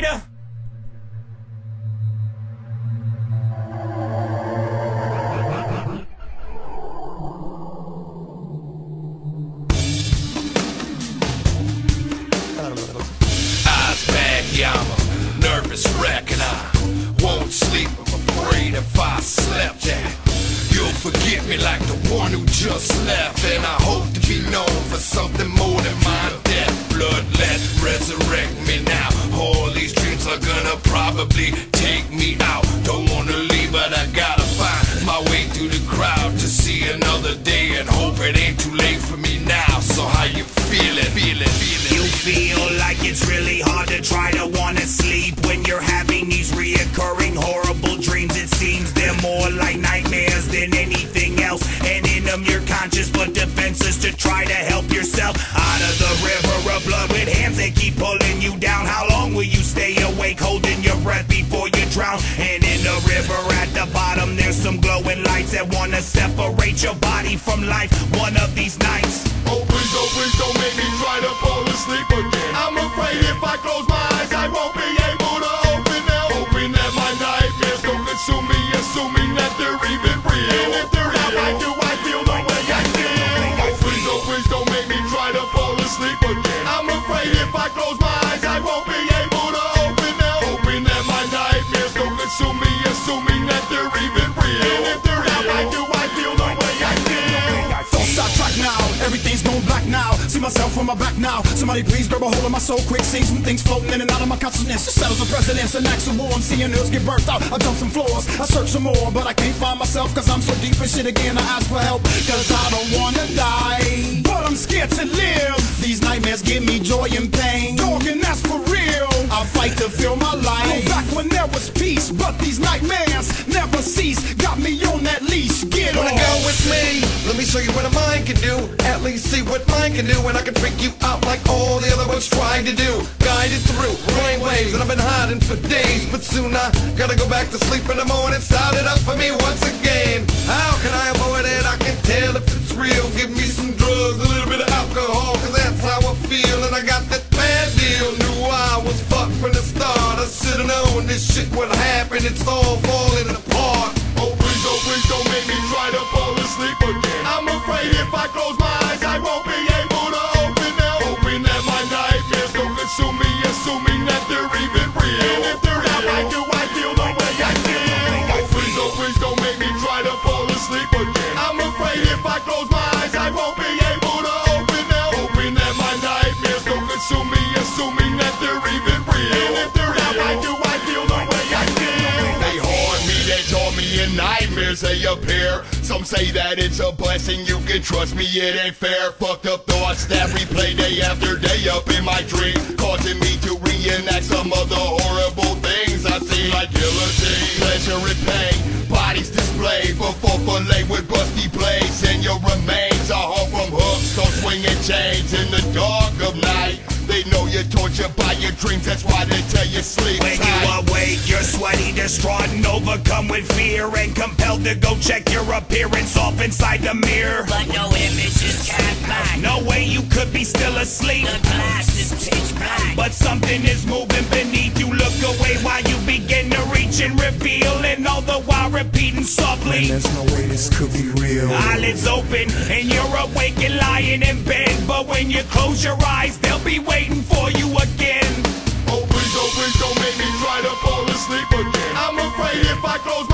back, I'm a nervous wreck and I won't sleep. I'm afraid if I slept you'll forget me like the one who just left. And I hope to be known for something more probably take me out. Don't wanna leave, but I gotta find my way through the crowd to see another day and hope it ain't too late for me now. So how you feeling? Feeling, feeling. You feel like it's really hard to try to wanna sleep when you're having these reoccurring horrible dreams. It seems they're more like nightmares than anything else. And in them you're conscious but defenseless to try to help yourself out of the river of blood with hands that keep pulling you down. How drown? And in the river at the bottom there's some glowing lights that wanna separate your body from life one of these nights. Myself on my back now. Somebody please grab a hold of my soul quick. See some things floating in and out of my consciousness. Settles the presidents and acts of war. I'm seeing hills get birthed out. I jump some floors, I search some more, but I can't find myself cause I'm so deep in shit again. I ask for help cause I don't wanna die. But I'm scared to live. These nightmares give me joy and pain. Dog, and that's for real. I fight to feel show you what a mind can do. At least see what mine can do, and I can freak you out like all the other ones tried to do. Guided through brain waves, and I've been hiding for days. But soon I gotta go back to sleep in the morning. Start it up for me once again. How can I avoid it? I can tell if it's real. Give me some drugs, a little bit of alcohol, cause that's how I feel. And I got that bad deal. Knew I was fucked from the start. I should've known this shit would happen. It's all falling apart. Nightmares they appear. Some say that it's a blessing, you can trust me, it ain't fair. Fucked up thoughts that replay day after day up in my dream, causing me to reenact some of the horrible things I see, like guillotine, pleasure and pain. Bodies displayed before fillet with busty blades, and your remains are hung from hooks, so swinging chains in the dark of night. They know you're tortured by your dreams, that's why they tell you sleep distraught, and overcome with fear, and compelled to go check your appearance off inside the mirror. But no image is cast back. No way you could be still asleep. The glass is pitch black. But something is moving beneath you. Look away while you begin to reach and reveal, and all the while repeating softly. There's no way this could be real. Eyelids open and you're awake and lying in bed. But when you close your eyes, they'll be waiting for you again. Oh please, if I close